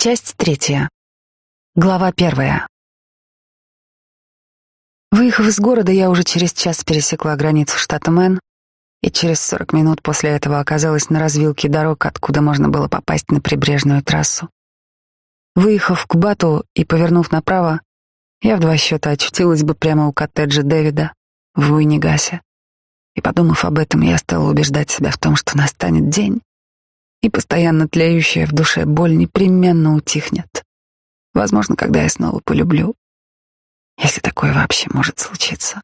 Часть третья. Глава первая. Выехав из города, я уже через час пересекла границу штата Мэн и через сорок минут после этого оказалась на развилке дорог, откуда можно было попасть на прибрежную трассу. Выехав к Бату и повернув направо, я в два счета очутилась бы прямо у коттеджа Дэвида в Уиннигасе. И подумав об этом, я стала убеждать себя в том, что настанет день, и постоянно тлеющая в душе боль непременно утихнет. Возможно, когда я снова полюблю, если такое вообще может случиться.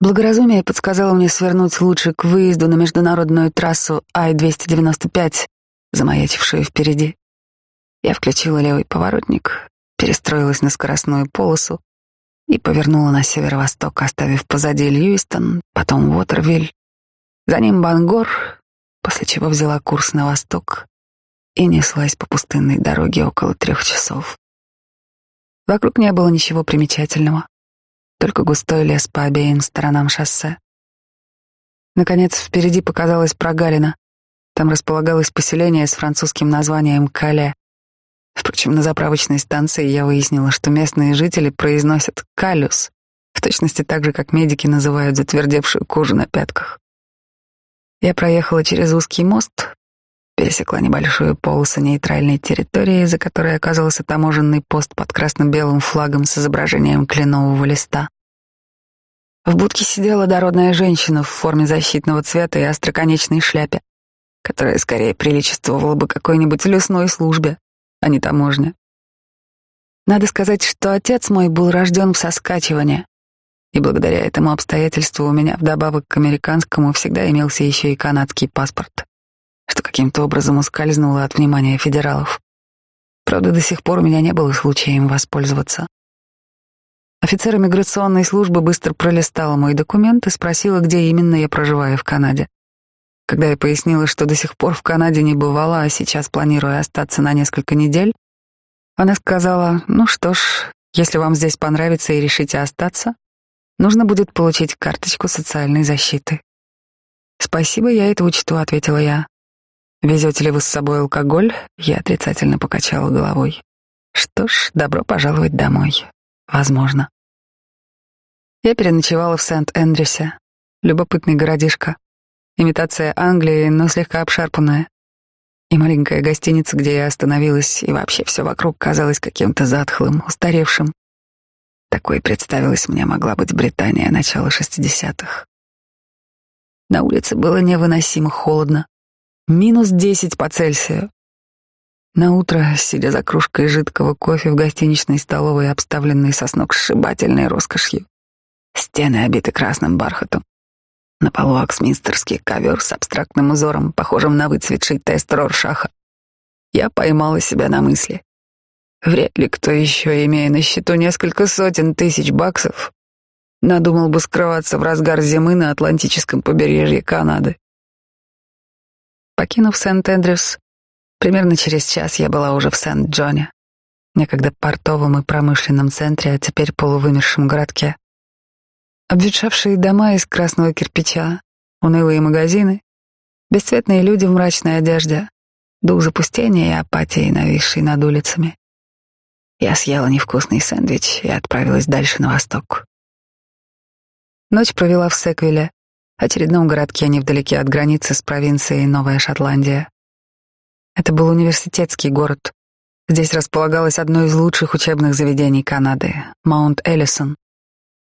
Благоразумие подсказало мне свернуть лучше к выезду на международную трассу Ай-295, замаячившую впереди. Я включила левый поворотник, перестроилась на скоростную полосу и повернула на северо-восток, оставив позади Льюистон, потом Уотервиль, за ним Бангор, после чего взяла курс на восток и неслась по пустынной дороге около трех часов. Вокруг не было ничего примечательного, только густой лес по обеим сторонам шоссе. Наконец, впереди показалась прогалина. Там располагалось поселение с французским названием Кале. Впрочем, на заправочной станции я выяснила, что местные жители произносят «калюс», в точности так же, как медики называют затвердевшую кожу на пятках. Я проехала через узкий мост, пересекла небольшую полосу нейтральной территории, за которой оказался таможенный пост под красно-белым флагом с изображением кленового листа. В будке сидела дородная женщина в форме защитного цвета и остроконечной шляпе, которая скорее приличествовала бы какой-нибудь лесной службе, а не таможне. Надо сказать, что отец мой был рожден в Соскачеване, и благодаря этому обстоятельству у меня вдобавок к американскому всегда имелся еще и канадский паспорт, что каким-то образом ускользнуло от внимания федералов. Правда, до сих пор у меня не было случая им воспользоваться. Офицер иммиграционной службы быстро пролистал мой документ и спросила, где именно я проживаю в Канаде. Когда я пояснила, что до сих пор в Канаде не бывала, а сейчас планирую остаться на несколько недель, она сказала, ну что ж, если вам здесь понравится и решите остаться, Нужно будет получить карточку социальной защиты. Спасибо, я это учту, ответила я. Везете ли вы с собой алкоголь? Я отрицательно покачала головой. Что ж, добро пожаловать домой. Возможно. Я переночевала в Сент-Эндрюсе. Любопытный городишко. Имитация Англии, но слегка обшарпанная. И маленькая гостиница, где я остановилась, и вообще все вокруг казалось каким-то затхлым, устаревшим. Такой представилась мне могла быть Британия начала шестидесятых. На улице было невыносимо холодно. Минус десять по Цельсию. На утро, сидя за кружкой жидкого кофе в гостиничной столовой, обставленной со сногсшибательной роскошью, стены обиты красным бархатом, на полу аксминстерский ковер с абстрактным узором, похожим на выцветший тест Роршаха. Я поймала себя на мысли. Вряд ли кто еще, имея на счету несколько сотен тысяч баксов, надумал бы скрываться в разгар зимы на Атлантическом побережье Канады. Покинув Сент-Эндрюс, примерно через час я была уже в Сент-Джоне, некогда портовом и промышленном центре, а теперь полувымершем городке. Обветшавшие дома из красного кирпича, унылые магазины, бесцветные люди в мрачной одежде, дух запустения и апатии, нависший над улицами. Я съела невкусный сэндвич и отправилась дальше на восток. Ночь провела в Секвиле, очередном городке невдалеке от границы с провинцией Новая Шотландия. Это был университетский город. Здесь располагалось одно из лучших учебных заведений Канады — Маунт Эллисон.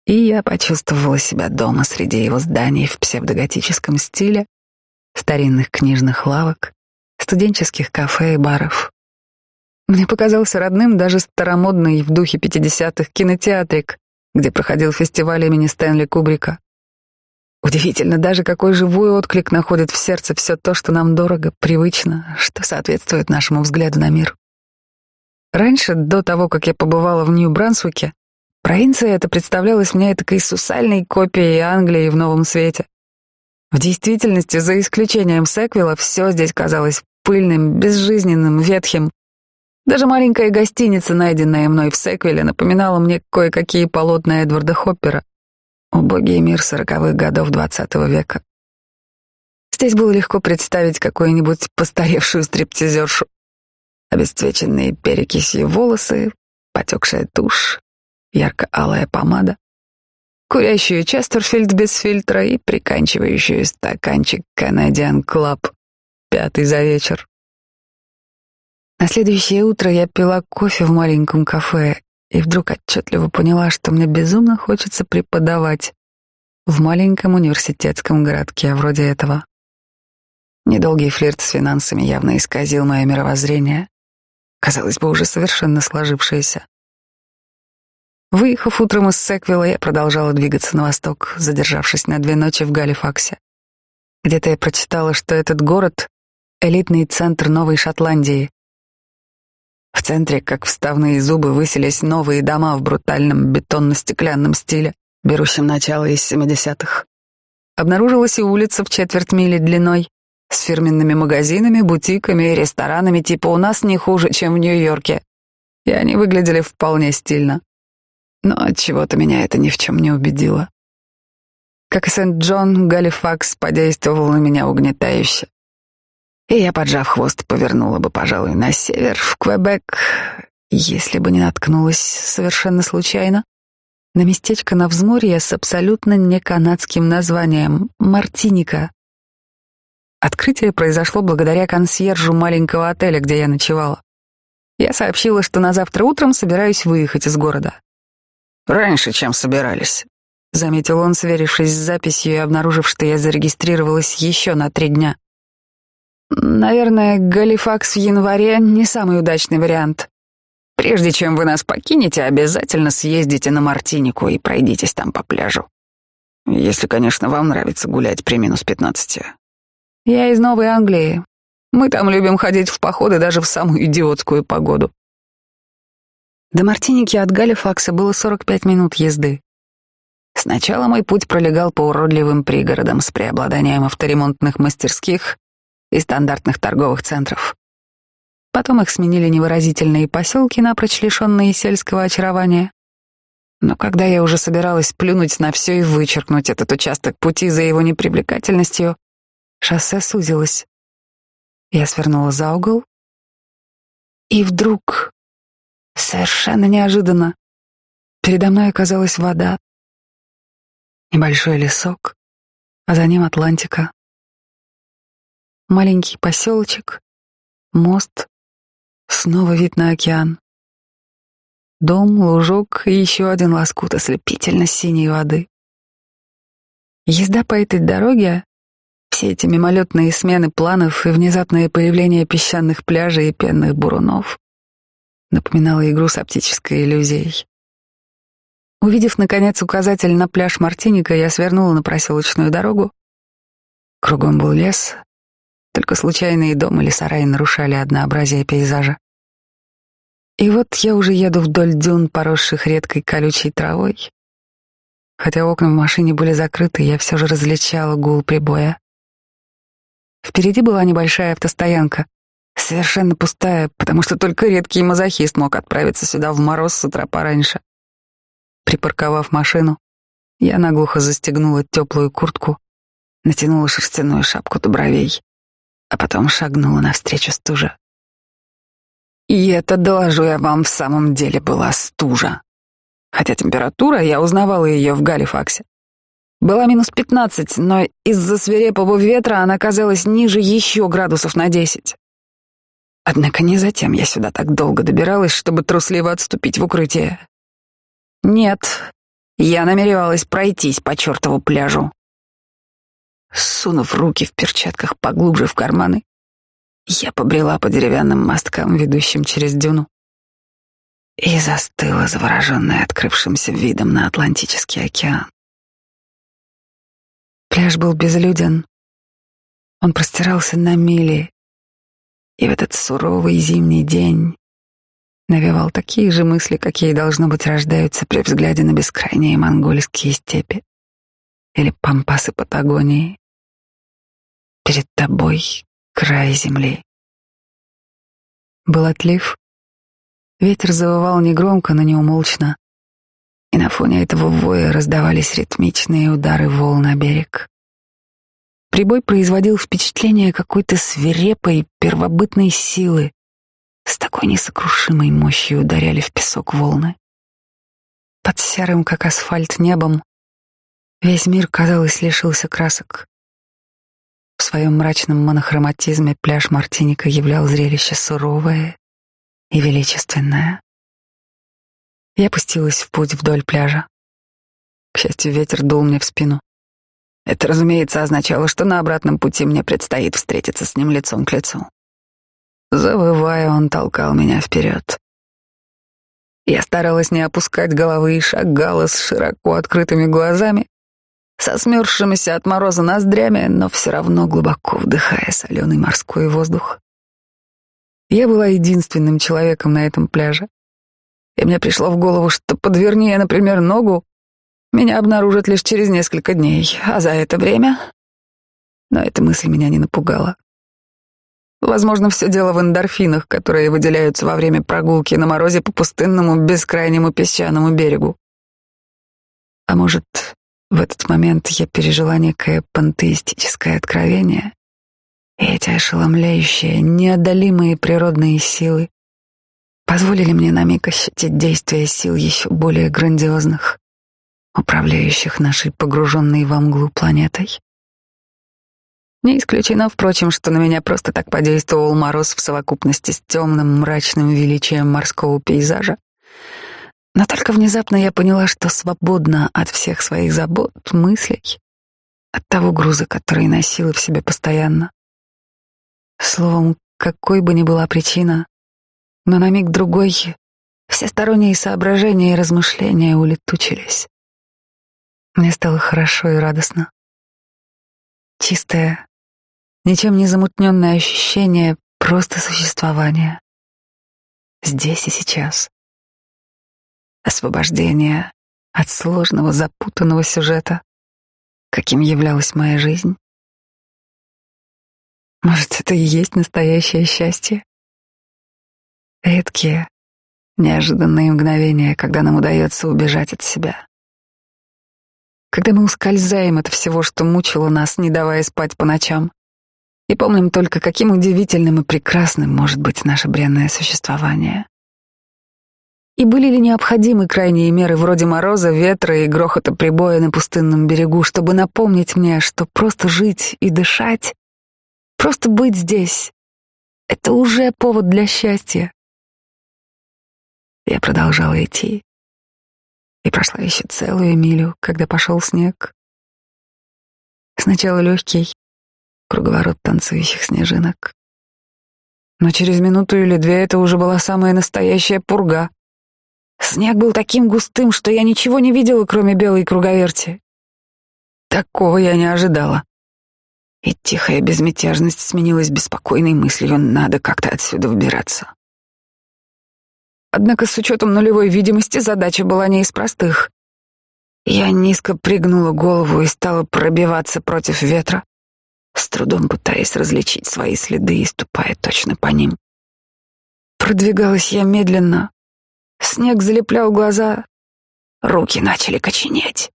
И я почувствовала себя дома среди его зданий в псевдоготическом стиле, старинных книжных лавок, студенческих кафе и баров. Мне показался родным даже старомодный в духе пятидесятых кинотеатрик, где проходил фестиваль имени Стэнли Кубрика. Удивительно даже, какой живой отклик находит в сердце все то, что нам дорого, привычно, что соответствует нашему взгляду на мир. Раньше, до того, как я побывала в Нью-Брансуике, провинция эта представлялась мне такой сусальной копией Англии в новом свете. В действительности, за исключением Секвилла, все здесь казалось пыльным, безжизненным, ветхим, даже маленькая гостиница, найденная мной в Секвиле, напоминала мне кое-какие полотна Эдварда Хоппера. Убогий мир сороковых годов двадцатого века. Здесь было легко представить какую-нибудь постаревшую стриптизершу. обесцвеченные перекисью волосы, потекшая тушь, ярко-алая помада, курящую Честерфильд без фильтра и приканчивающую стаканчик Canadian Club, пятый за вечер. На следующее утро я пила кофе в маленьком кафе и вдруг отчетливо поняла, что мне безумно хочется преподавать в маленьком университетском городке вроде этого. Недолгий флирт с финансами явно исказил мое мировоззрение, казалось бы, уже совершенно сложившееся. Выехав утром из Секвилла, я продолжала двигаться на восток, задержавшись на две ночи в Галифаксе. Где-то я прочитала, что этот город — элитный центр Новой Шотландии. В центре, как вставные зубы, высились новые дома в брутальном бетонно-стеклянном стиле, берущем начало из 70-х. Обнаружилась и улица в четверть мили длиной, с фирменными магазинами, бутиками и ресторанами типа у нас не хуже, чем в Нью-Йорке. И они выглядели вполне стильно. Но от чего то меня это ни в чем не убедило. Как и Сент-Джон, Галифакс подействовал на меня угнетающе. И я, поджав хвост, повернула бы, пожалуй, на север, в Квебек, если бы не наткнулась совершенно случайно на местечко на взморье с абсолютно не канадским названием — Мартиника. Открытие произошло благодаря консьержу маленького отеля, где я ночевала. Я сообщила, что на завтра утром собираюсь выехать из города. «Раньше, чем собирались», — заметил он, сверившись с записью и обнаружив, что я зарегистрировалась еще на три дня. «Наверное, Галифакс в январе — не самый удачный вариант. Прежде чем вы нас покинете, обязательно съездите на Мартинику и пройдитесь там по пляжу. Если, конечно, вам нравится гулять при минус пятнадцати. Я из Новой Англии. Мы там любим ходить в походы даже в самую идиотскую погоду. До Мартиники от Галифакса было 45 минут езды. Сначала мой путь пролегал по уродливым пригородам с преобладанием авторемонтных мастерских и стандартных торговых центров. Потом их сменили невыразительные поселки, напрочь лишенные сельского очарования. Но когда я уже собиралась плюнуть на все и вычеркнуть этот участок пути за его непривлекательностью, Шоссе сузилось. Я свернула за угол, и вдруг, совершенно неожиданно, передо мной оказалась вода, небольшой лесок, а за ним Атлантика. Маленький поселочек, мост, снова вид на океан. Дом, лужок и еще один лоскут ослепительно синей воды. Езда по этой дороге все эти мимолетные смены планов и внезапное появление песчаных пляжей и пенных бурунов напоминало игру с оптической иллюзией. Увидев, наконец, указатель на пляж Мартиника, я свернула на проселочную дорогу. Кругом был лес, только случайные дома или сараи нарушали однообразие пейзажа. И вот я уже еду вдоль дюн, поросших редкой колючей травой. Хотя окна в машине были закрыты, я все же различала гул прибоя. Впереди была небольшая автостоянка, совершенно пустая, потому что только редкий мазохист мог отправиться сюда в мороз с утра пораньше. Припарковав машину, я наглухо застегнула теплую куртку, натянула шерстяную шапку до бровей, а потом шагнула навстречу стуже. И это, доложу я вам, в самом деле была стужа. Хотя температура, я узнавала ее в Галифаксе, была минус пятнадцать, но из-за свирепого ветра она казалась ниже еще градусов на десять. Однако не затем я сюда так долго добиралась, чтобы трусливо отступить в укрытие. Нет, я намеревалась пройтись по чертову пляжу. Сунув руки в перчатках поглубже в карманы, я побрела по деревянным мосткам, ведущим через дюну, и застыла, завороженная открывшимся видом на Атлантический океан. Пляж был безлюден. Он простирался на мили, и в этот суровый зимний день навевал такие же мысли, какие, должно быть, рождаются при взгляде на бескрайние монгольские степи или пампасы Патагонии. Перед тобой край земли. Был отлив. Ветер завывал негромко, но неумолчно и на фоне этого воя раздавались ритмичные удары волн на берег. Прибой производил впечатление какой-то свирепой, первобытной силы, С такой несокрушимой мощью ударяли в песок волны. Под серым, как асфальт, небом весь мир, казалось, лишился красок. В своем мрачном монохроматизме пляж Мартиника являл зрелище суровое и величественное. Я пустилась в путь вдоль пляжа. К счастью, ветер дул мне в спину. Это, разумеется, означало, что на обратном пути мне предстоит встретиться с ним лицом к лицу. Завывая, он толкал меня вперед. Я старалась не опускать головы и шагала с широко открытыми глазами, со смерзшимися от мороза ноздрями, но все равно глубоко вдыхая соленый морской воздух. Я была единственным человеком на этом пляже, и мне пришло в голову, что подверни я, например, ногу, меня обнаружат лишь через несколько дней, а за это время... Но эта мысль меня не напугала. Возможно, все дело в эндорфинах, которые выделяются во время прогулки на морозе по пустынному, бескрайнему песчаному берегу. А может, в этот момент я пережила некое пантеистическое откровение, и эти ошеломляющие, неодолимые природные силы позволили мне на миг ощутить действие сил еще более грандиозных, управляющих нашей погруженной во мглу планетой. Не исключено, впрочем, что на меня просто так подействовал мороз в совокупности с темным мрачным величием морского пейзажа. Но только внезапно я поняла, что свободна от всех своих забот, мыслей, от того груза, который носила в себе постоянно. Словом, какой бы ни была причина, но на миг другой все сторонние соображения и размышления улетучились. Мне стало хорошо и радостно. Чистое, ничем не замутненное ощущение просто существования. Здесь и сейчас. Освобождение от сложного, запутанного сюжета, каким являлась моя жизнь. Может, это и есть настоящее счастье? Редкие, неожиданные мгновения, когда нам удается убежать от себя. Когда мы ускользаем от всего, что мучило нас, не давая спать по ночам и помним только, каким удивительным и прекрасным может быть наше бренное существование. И были ли необходимы крайние меры вроде мороза, ветра и грохота прибоя на пустынном берегу, чтобы напомнить мне, что просто жить и дышать, просто быть здесь — это уже повод для счастья. Я продолжала идти и прошла еще целую милю, когда пошел снег. Сначала легкий, круговорот танцующих снежинок. Но через минуту или две это уже была самая настоящая пурга. Снег был таким густым, что я ничего не видела, кроме белой круговерти. Такого я не ожидала. И тихая безмятежность сменилась беспокойной мыслью, надо как-то отсюда выбираться. Однако с учетом нулевой видимости задача была не из простых. Я низко пригнула голову и стала пробиваться против ветра, с трудом пытаясь различить свои следы и ступая точно по ним. Продвигалась я медленно. Снег залеплял глаза, руки начали коченеть.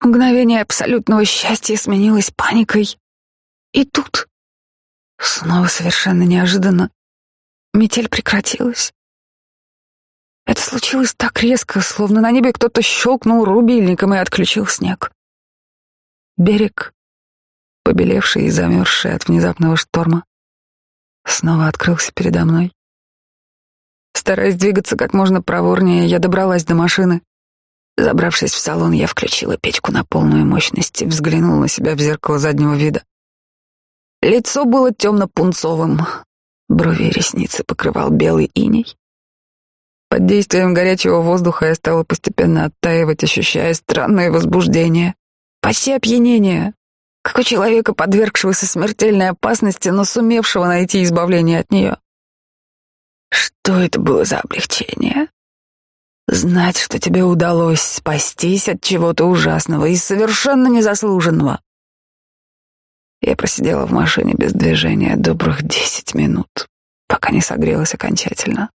Мгновение абсолютного счастья сменилось паникой. И тут, снова совершенно неожиданно, метель прекратилась. Это случилось так резко, словно на небе кто-то щелкнул рубильником и отключил снег. Берег побелевший и замерзший от внезапного шторма, снова открылся передо мной. Стараясь двигаться как можно проворнее, я добралась до машины. Забравшись в салон, я включила печку на полную мощность и взглянула на себя в зеркало заднего вида. Лицо было темно-пунцовым, брови и ресницы покрывал белый иней. Под действием горячего воздуха я стала постепенно оттаивать, ощущая странное возбуждение, почти опьянение, как у человека, подвергшегося смертельной опасности, но сумевшего найти избавление от нее. Что это было за облегчение? Знать, что тебе удалось спастись от чего-то ужасного и совершенно незаслуженного. Я просидела в машине без движения добрых десять минут, пока не согрелась окончательно.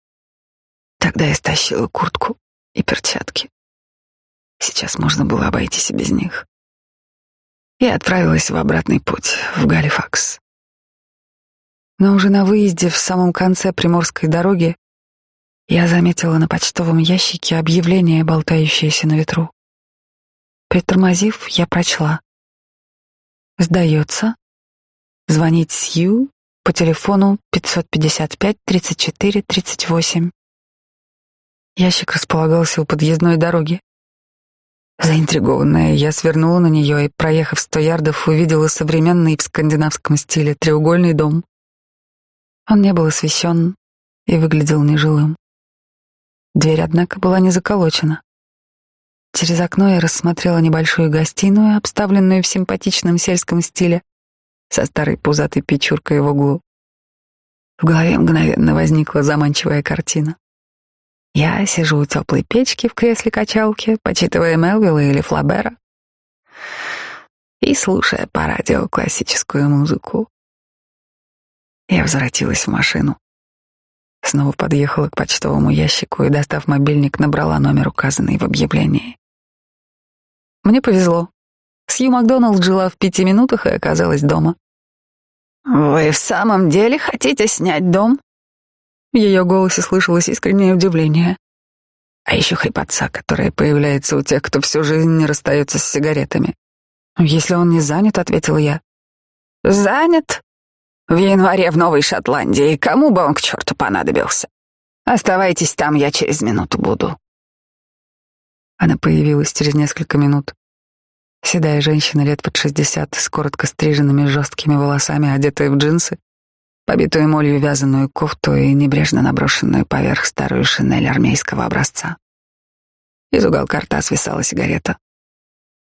Тогда я стащила куртку и перчатки. Сейчас можно было обойтись и без них и отправилась в обратный путь в Галифакс. Но уже на выезде в самом конце Приморской дороги я заметила на почтовом ящике объявление, болтающееся на ветру. Притормозив, я прочла. Сдается. Звонить Сью по телефону 555-34-38. Ящик располагался у подъездной дороги. Заинтригованная, я свернула на нее и, проехав сто ярдов, увидела современный в скандинавском стиле треугольный дом. Он не был освещен и выглядел нежилым. Дверь, однако, была не заколочена. Через окно я рассмотрела небольшую гостиную, обставленную в симпатичном сельском стиле, со старой пузатой печуркой в углу. В голове мгновенно возникла заманчивая картина. Я сижу у теплой печки в кресле качалки, почитывая Мелвилла или Флабера и слушая по радио классическую музыку. Я возвратилась в машину. Снова подъехала к почтовому ящику и, достав мобильник, набрала номер, указанный в объявлении. Мне повезло. Сью Макдоналд жила в пяти минутах и оказалась дома. «Вы в самом деле хотите снять дом?» В ее голосе слышалось искреннее удивление. А еще хрипотца, которая появляется у тех, кто всю жизнь не расстается с сигаретами. «Если он не занят», — ответил я. «Занят? В январе в Новой Шотландии. Кому бы он к черту понадобился? Оставайтесь там, я через минуту буду». Она появилась через несколько минут. Седая женщина лет под шестьдесят, с коротко стриженными жесткими волосами, одетая в джинсы, побитую молью вязаную кофту и небрежно наброшенную поверх старую шинель армейского образца. Из уголка рта свисала сигарета.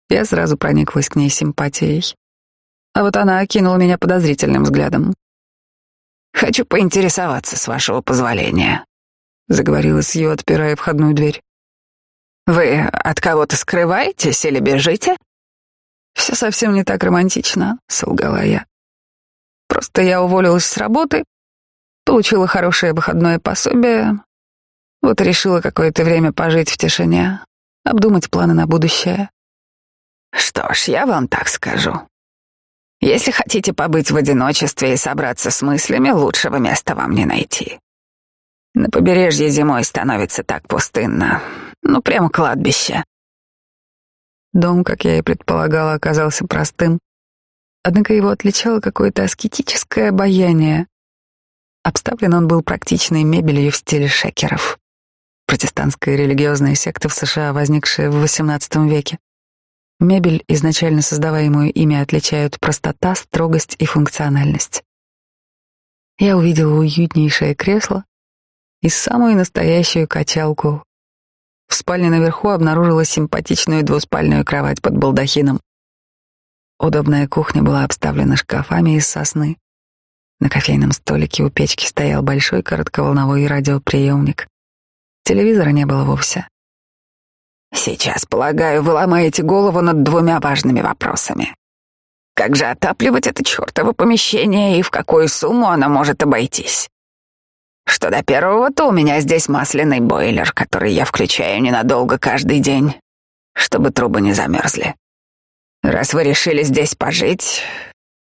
Я сразу прониклась к ней симпатией. А вот она окинула меня подозрительным взглядом. «Хочу поинтересоваться, с вашего позволения», — заговорила Сью, отпирая входную дверь. «Вы от кого-то скрываетесь или бежите?» «Все совсем не так романтично», — солгала я. Просто я уволилась с работы, получила хорошее выходное пособие, вот решила какое-то время пожить в тишине, обдумать планы на будущее. Что ж, я вам так скажу. Если хотите побыть в одиночестве и собраться с мыслями, лучшего места вам не найти. На побережье зимой становится так пустынно. Ну, прямо кладбище. Дом, как я и предполагала, оказался простым, Однако его отличало какое-то аскетическое обаяние. Обставлен он был практичной мебелью в стиле шекеров. Протестантская религиозная секта в США, возникшая в XVIII веке. Мебель, изначально создаваемую ими, отличают простота, строгость и функциональность. Я увидела уютнейшее кресло и самую настоящую качалку. В спальне наверху обнаружила симпатичную двуспальную кровать под балдахином. Удобная кухня была обставлена шкафами из сосны. На кофейном столике у печки стоял большой коротковолновой радиоприемник. Телевизора не было вовсе. Сейчас, полагаю, вы ломаете голову над двумя важными вопросами. Как же отапливать это чертово помещение и в какую сумму оно может обойтись? Что до первого, то у меня здесь масляный бойлер, который я включаю ненадолго каждый день, чтобы трубы не замерзли. Раз вы решили здесь пожить,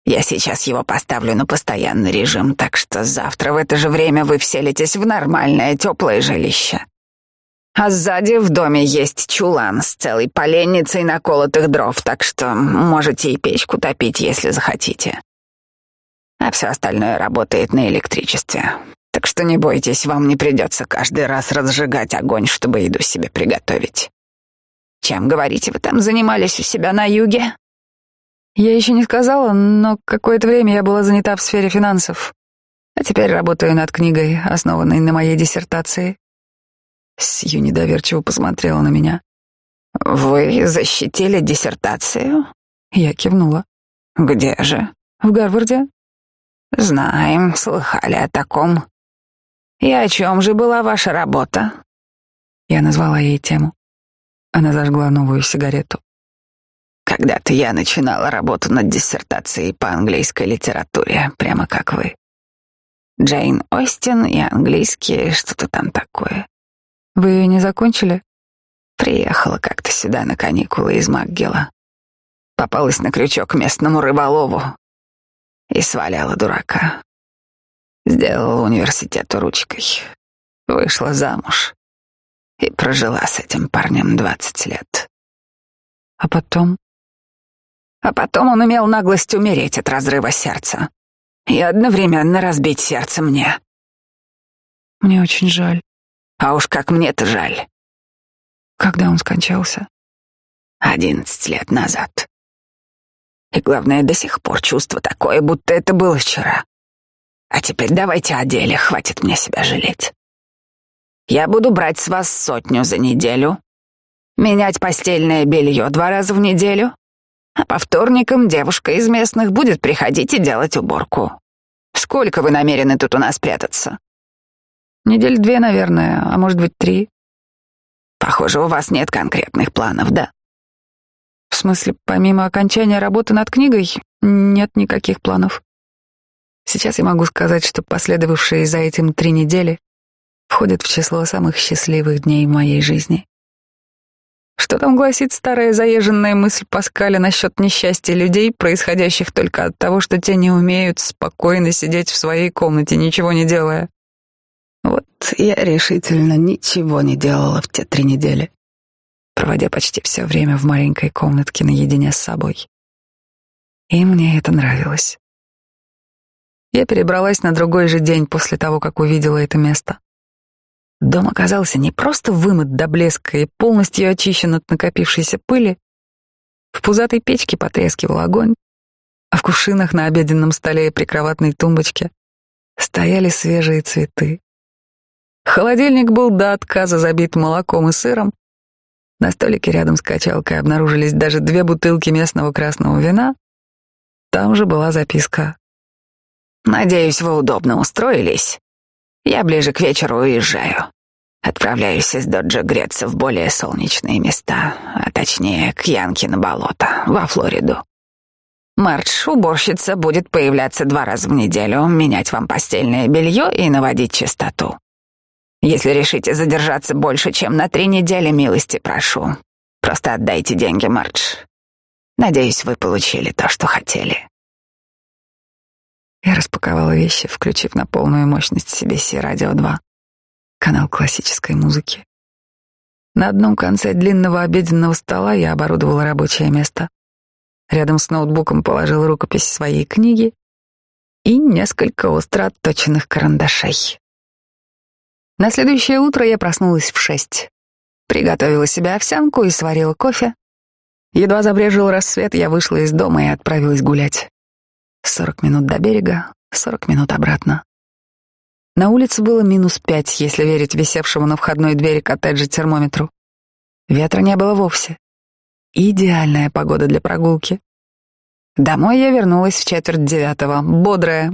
я сейчас его поставлю на постоянный режим, так что завтра в это же время вы вселитесь в нормальное теплое жилище. А сзади в доме есть чулан с целой поленницей наколотых дров, так что можете и печку топить, если захотите. А все остальное работает на электричестве. Так что не бойтесь, вам не придется каждый раз разжигать огонь, чтобы еду себе приготовить. Чем, говорите, вы там занимались у себя на юге? Я еще не сказала, но какое-то время я была занята в сфере финансов. А теперь работаю над книгой, основанной на моей диссертации. Сью недоверчиво посмотрела на меня. «Вы защитили диссертацию?» Я кивнула. «Где же?» «В Гарварде». «Знаем, слыхали о таком. И о чем же была ваша работа?» Я назвала ей тему. Она зажгла новую сигарету. Когда-то я начинала работу над диссертацией по английской литературе, прямо как вы. Джейн Остин и английский, что-то там такое. Вы ее не закончили? Приехала как-то сюда на каникулы из Макгела. Попалась на крючок местному рыболову и сваляла дурака. Сделала университету ручкой. Вышла замуж. И прожила с этим парнем двадцать лет. А потом? А потом он имел наглость умереть от разрыва сердца. И одновременно разбить сердце мне. Мне очень жаль. А уж как мне-то жаль. Когда он скончался? Одиннадцать лет назад. И главное, до сих пор чувство такое, будто это было вчера. А теперь давайте о деле, хватит мне себя жалеть. Я буду брать с вас сотню за неделю, менять постельное белье два раза в неделю, а по вторникам девушка из местных будет приходить и делать уборку. Сколько вы намерены тут у нас прятаться? Недель две, наверное, а может быть три. Похоже, у вас нет конкретных планов, да? В смысле, помимо окончания работы над книгой, нет никаких планов. Сейчас я могу сказать, что последовавшие за этим три недели входят в число самых счастливых дней моей жизни. Что там гласит старая заезженная мысль Паскаля насчет несчастья людей, происходящих только от того, что те не умеют спокойно сидеть в своей комнате, ничего не делая? Вот я решительно ничего не делала в те три недели, проводя почти все время в маленькой комнатке наедине с собой. И мне это нравилось. Я перебралась на другой же день после того, как увидела это место. Дом оказался не просто вымыт до блеска и полностью очищен от накопившейся пыли. В пузатой печке потрескивал огонь, а в кувшинах на обеденном столе и прикроватной тумбочке стояли свежие цветы. Холодильник был до отказа забит молоком и сыром. На столике рядом с качалкой обнаружились даже две бутылки местного красного вина. Там же была записка. «Надеюсь, вы удобно устроились. Я ближе к вечеру уезжаю. Отправляюсь из Доджа греться в более солнечные места, а точнее к Янке на болото, во Флориду. Мардж, уборщица, будет появляться два раза в неделю, менять вам постельное белье и наводить чистоту. Если решите задержаться больше, чем на три недели, милости прошу. Просто отдайте деньги, Мардж. Надеюсь, вы получили то, что хотели. Я распаковала вещи, включив на полную мощность CBC Radio 2, канал классической музыки. На одном конце длинного обеденного стола я оборудовала рабочее место. Рядом с ноутбуком положила рукопись своей книги и несколько остро отточенных карандашей. На следующее утро я проснулась в шесть. Приготовила себе овсянку и сварила кофе. Едва забрежил рассвет, я вышла из дома и отправилась гулять. Сорок минут до берега, сорок минут обратно. На улице было минус пять, если верить висевшему на входной двери коттеджа термометру. Ветра не было вовсе. Идеальная погода для прогулки. Домой я вернулась в четверть девятого, бодрая,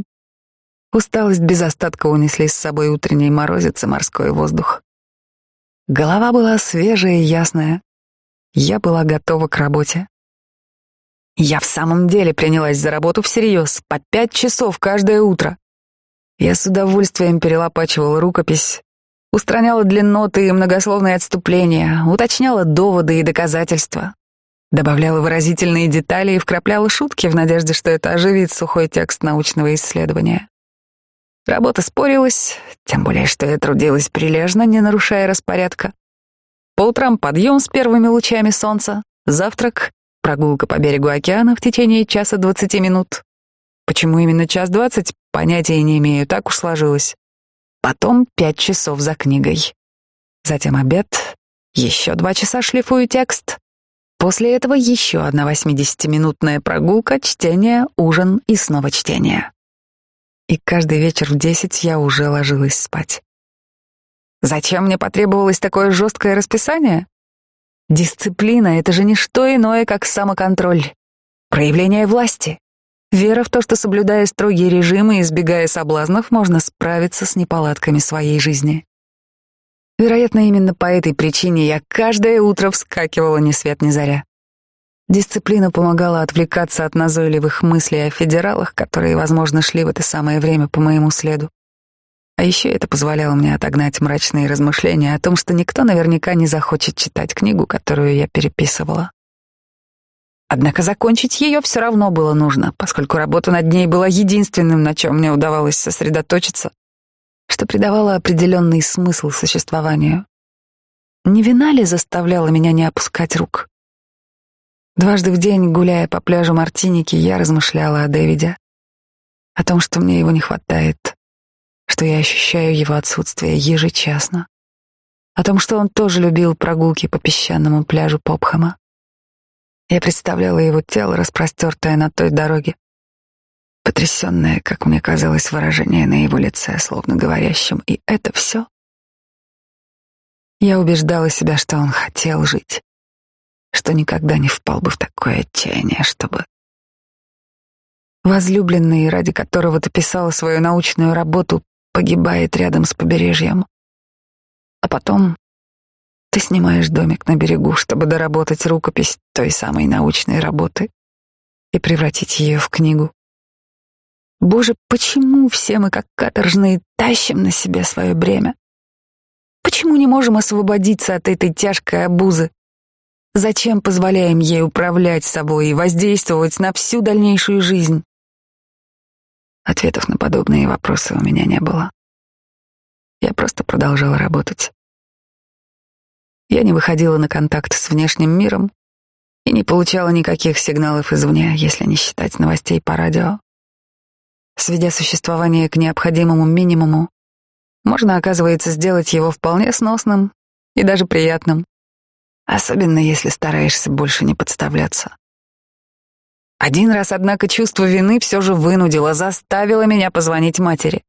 Усталость без остатка унесли с собой утренний морозец и морской воздух. Голова была свежая и ясная. Я была готова к работе. Я в самом деле принялась за работу всерьез, по пять часов каждое утро. Я с удовольствием перелопачивала рукопись, устраняла длинноты и многословные отступления, уточняла доводы и доказательства, добавляла выразительные детали и вкрапляла шутки в надежде, что это оживит сухой текст научного исследования. Работа спорилась, тем более, что я трудилась прилежно, не нарушая распорядка. По утрам подъем с первыми лучами солнца, завтрак, прогулка по берегу океана в течение часа двадцати минут. Почему именно час двадцать, понятия не имею, так уж сложилось. Потом пять часов за книгой. Затем обед, еще два часа шлифую текст. После этого еще одна восьмидесятиминутная прогулка, чтение, ужин и снова чтение и каждый вечер в десять я уже ложилась спать. Зачем мне потребовалось такое жесткое расписание? Дисциплина — это же не что иное, как самоконтроль, проявление власти, вера в то, что, соблюдая строгие режимы и избегая соблазнов, можно справиться с неполадками своей жизни. Вероятно, именно по этой причине я каждое утро вскакивала ни свет ни заря. Дисциплина помогала отвлекаться от назойливых мыслей о федералах, которые, возможно, шли в это самое время по моему следу. А еще это позволяло мне отогнать мрачные размышления о том, что никто наверняка не захочет читать книгу, которую я переписывала. Однако закончить ее все равно было нужно, поскольку работа над ней была единственным, на чем мне удавалось сосредоточиться, что придавало определенный смысл существованию. Не вина ли заставляла меня не опускать рук? Дважды в день, гуляя по пляжу Мартиники, я размышляла о Дэвиде, о том, что мне его не хватает, что я ощущаю его отсутствие ежечасно, о том, что он тоже любил прогулки по песчаному пляжу Попхама. Я представляла его тело, распростертое на той дороге, потрясенное, как мне казалось, выражение на его лице, словно говорящим «и это все?». Я убеждала себя, что он хотел жить, что никогда не впал бы в такое отчаяние, чтобы... Возлюбленный, ради которого ты писала свою научную работу, погибает рядом с побережьем. А потом ты снимаешь домик на берегу, чтобы доработать рукопись той самой научной работы и превратить ее в книгу. Боже, почему все мы, как каторжные, тащим на себе свое бремя? Почему не можем освободиться от этой тяжкой обузы? Зачем позволяем ей управлять собой и воздействовать на всю дальнейшую жизнь? Ответов на подобные вопросы у меня не было. Я просто продолжала работать. Я не выходила на контакт с внешним миром и не получала никаких сигналов извне, если не считать новостей по радио. Сведя существование к необходимому минимуму, можно, оказывается, сделать его вполне сносным и даже приятным, особенно если стараешься больше не подставляться. Один раз, однако, чувство вины все же вынудило, заставило меня позвонить матери.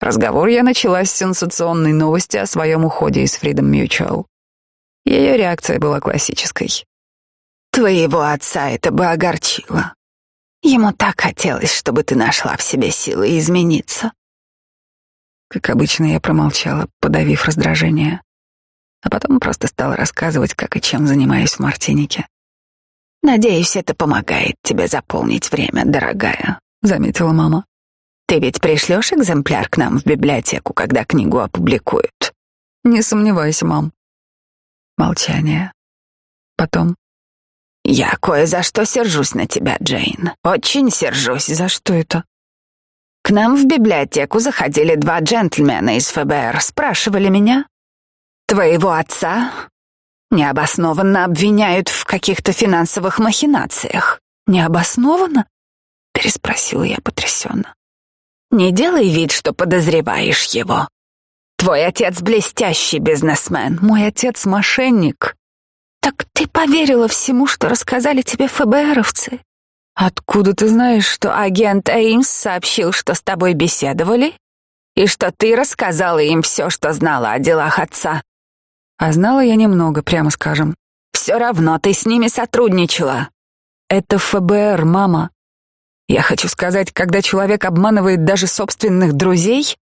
Разговор я начала с сенсационной новости о своем уходе из Freedom Mutual. Ее реакция была классической. «Твоего отца это бы огорчило. Ему так хотелось, чтобы ты нашла в себе силы измениться». Как обычно, я промолчала, подавив раздражение, а потом просто стала рассказывать, как и чем занимаюсь в Мартинике. «Надеюсь, это помогает тебе заполнить время, дорогая», — заметила мама. «Ты ведь пришлешь экземпляр к нам в библиотеку, когда книгу опубликуют?» «Не сомневайся, мам», Молчание. Потом. «Я кое за что сержусь на тебя, Джейн. Очень сержусь. За что это?» «К нам в библиотеку заходили два джентльмена из ФБР, спрашивали меня. Твоего отца необоснованно обвиняют в каких-то финансовых махинациях. Необоснованно?» — переспросила я потрясенно. «Не делай вид, что подозреваешь его. Твой отец блестящий бизнесмен, мой отец мошенник. Так ты поверила всему, что рассказали тебе ФБРовцы? Откуда ты знаешь, что агент Эймс сообщил, что с тобой беседовали? И что ты рассказала им все, что знала о делах отца? А знала я немного, прямо скажем. Все равно ты с ними сотрудничала. Это ФБР, мама. Я хочу сказать, когда человек обманывает даже собственных друзей,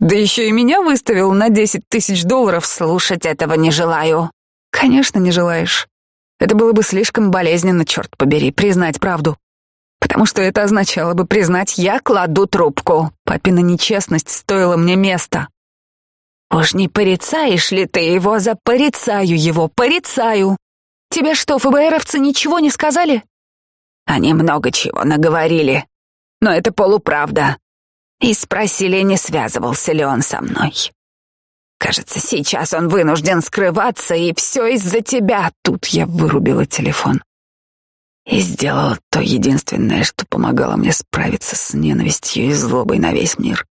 да еще и меня выставил на десять тысяч долларов. Слушать этого не желаю. Конечно, не желаешь. Это было бы слишком болезненно, черт побери, признать правду. Потому что это означало бы признать, я кладу трубку. Папина нечестность стоила мне места. Уж не порицаешь ли ты его за порицаю его, порицаю. Тебе что, ФБРовцы ничего не сказали? Они много чего наговорили. Но это полуправда и спросили, не связывался ли он со мной. Кажется, сейчас он вынужден скрываться, и все из-за тебя. Тут я вырубила телефон и сделала то единственное, что помогало мне справиться с ненавистью и злобой на весь мир.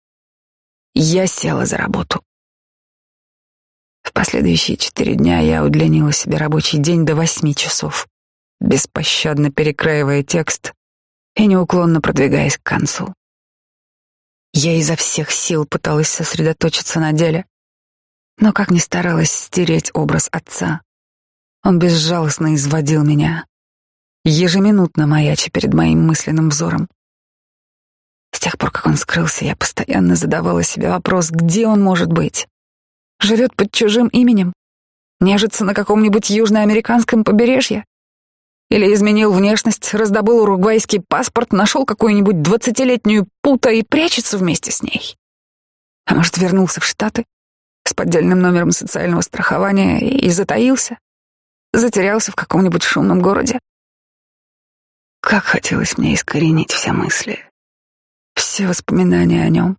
Я села за работу. Последующие четыре дня я удлинила себе рабочий день до восьми часов, беспощадно перекраивая текст и неуклонно продвигаясь к концу. Я изо всех сил пыталась сосредоточиться на деле, но как ни старалась стереть образ отца, он безжалостно изводил меня, ежеминутно маяча перед моим мысленным взором. С тех пор, как он скрылся, я постоянно задавала себе вопрос, где он может быть. Живет под чужим именем, нежится на каком-нибудь южноамериканском побережье, или изменил внешность, раздобыл уругвайский паспорт, нашел какую-нибудь двадцатилетнюю пута и прячется вместе с ней. А может, вернулся в Штаты с поддельным номером социального страхования и затаился, затерялся в каком-нибудь шумном городе. Как хотелось мне искоренить все мысли, все воспоминания о нем.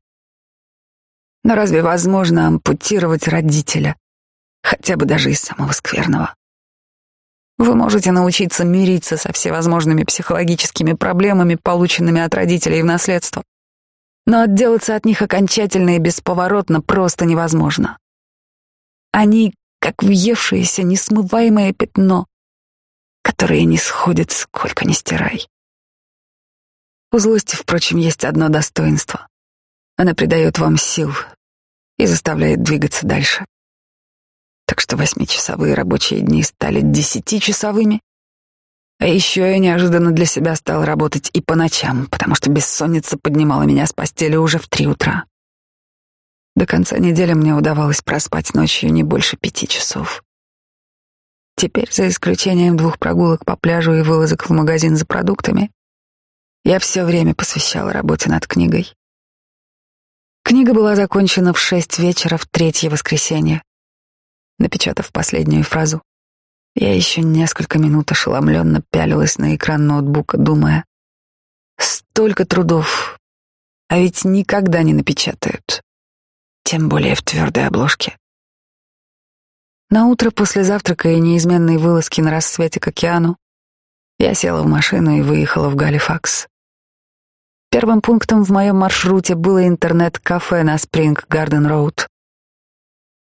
Но разве возможно ампутировать родителя, хотя бы даже из самого скверного? Вы можете научиться мириться со всевозможными психологическими проблемами, полученными от родителей в наследство. Но отделаться от них окончательно и бесповоротно просто невозможно. Они как въевшееся несмываемое пятно, которое не сходит, сколько ни стирай. У злости, впрочем, есть одно достоинство. Она придает вам сил и заставляет двигаться дальше. Так что восьмичасовые рабочие дни стали десятичасовыми. А еще я неожиданно для себя стал работать и по ночам, потому что бессонница поднимала меня с постели уже в три утра. До конца недели мне удавалось проспать ночью не больше пяти часов. Теперь, за исключением двух прогулок по пляжу и вылазок в магазин за продуктами, я все время посвящала работе над книгой. Книга была закончена в шесть вечера в третье воскресенье. Напечатав последнюю фразу, я еще несколько минут ошеломленно пялилась на экран ноутбука, думая, столько трудов, а ведь никогда не напечатают, тем более в твердой обложке. На утро после завтрака и неизменной вылазки на рассвете к океану я села в машину и выехала в Галифакс. Первым пунктом в моем маршруте было интернет-кафе на Спринг Гарден Роуд.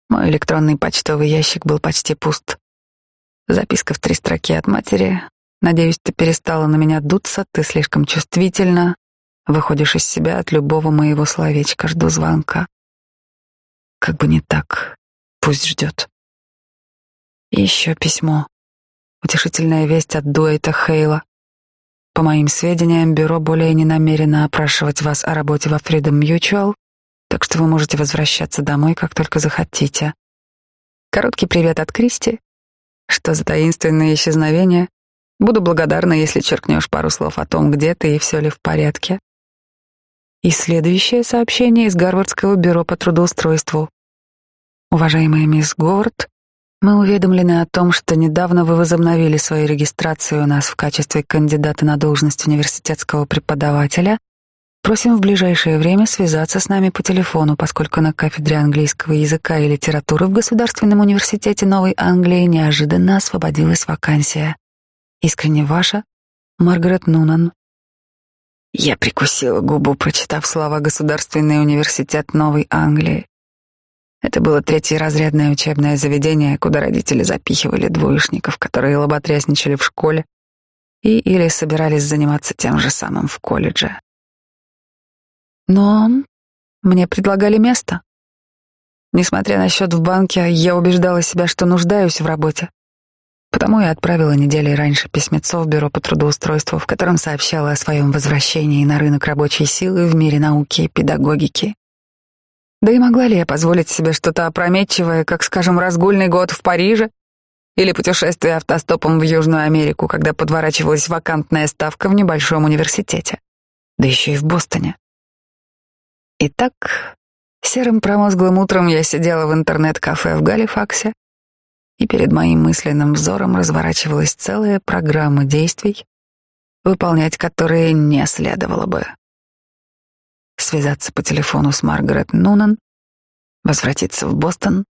Мой электронный почтовый ящик был почти пуст. Записка в три строки от матери. «Надеюсь, ты перестала на меня дуться, ты слишком чувствительна. Выходишь из себя от любого моего словечка, жду звонка». Как бы не так, пусть ждет. Еще письмо. Утешительная весть от Дуэйта Хейла. По моим сведениям, бюро более не намерено опрашивать вас о работе во Freedom Mutual, так что вы можете возвращаться домой, как только захотите. Короткий привет от Кристи. Что за таинственное исчезновение? Буду благодарна, если черкнешь пару слов о том, где ты и все ли в порядке. И следующее сообщение из Гарвардского бюро по трудоустройству. Уважаемая мисс Говард, мы уведомлены о том, что недавно вы возобновили свою регистрацию у нас в качестве кандидата на должность университетского преподавателя. Просим в ближайшее время связаться с нами по телефону, поскольку на кафедре английского языка и литературы в Государственном университете Новой Англии неожиданно освободилась вакансия. Искренне ваша, Маргарет Нунан. Я прикусила губу, прочитав слова «Государственный университет Новой Англии». Это было третье разрядное учебное заведение, куда родители запихивали двоечников, которые лоботрясничали в школе и или собирались заниматься тем же самым в колледже. Но мне предлагали место. Несмотря на счет в банке, я убеждала себя, что нуждаюсь в работе. Потому и отправила недели раньше письмецо в бюро по трудоустройству, в котором сообщала о своем возвращении на рынок рабочей силы в мире науки и педагогики. Да и могла ли я позволить себе что-то опрометчивое, как, скажем, разгульный год в Париже или путешествие автостопом в Южную Америку, когда подворачивалась вакантная ставка в небольшом университете, да еще и в Бостоне. Итак, серым промозглым утром я сидела в интернет-кафе в Галифаксе, и перед моим мысленным взором разворачивалась целая программа действий, выполнять которые не следовало бы связаться по телефону с Маргарет Нунан, возвратиться в Бостон,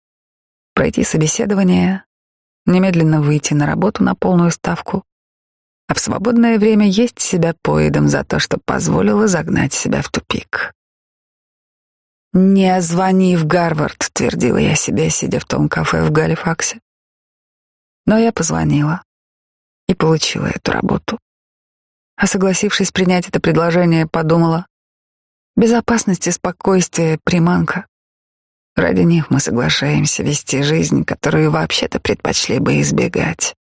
пройти собеседование, немедленно выйти на работу на полную ставку, а в свободное время есть себя поедом за то, что позволило загнать себя в тупик. «Не звони в Гарвард», — твердила я себе, сидя в том кафе в Галифаксе. Но я позвонила и получила эту работу. А согласившись принять это предложение, подумала, Безопасность и спокойствие — приманка. Ради них мы соглашаемся вести жизнь, которую вообще-то предпочли бы избегать.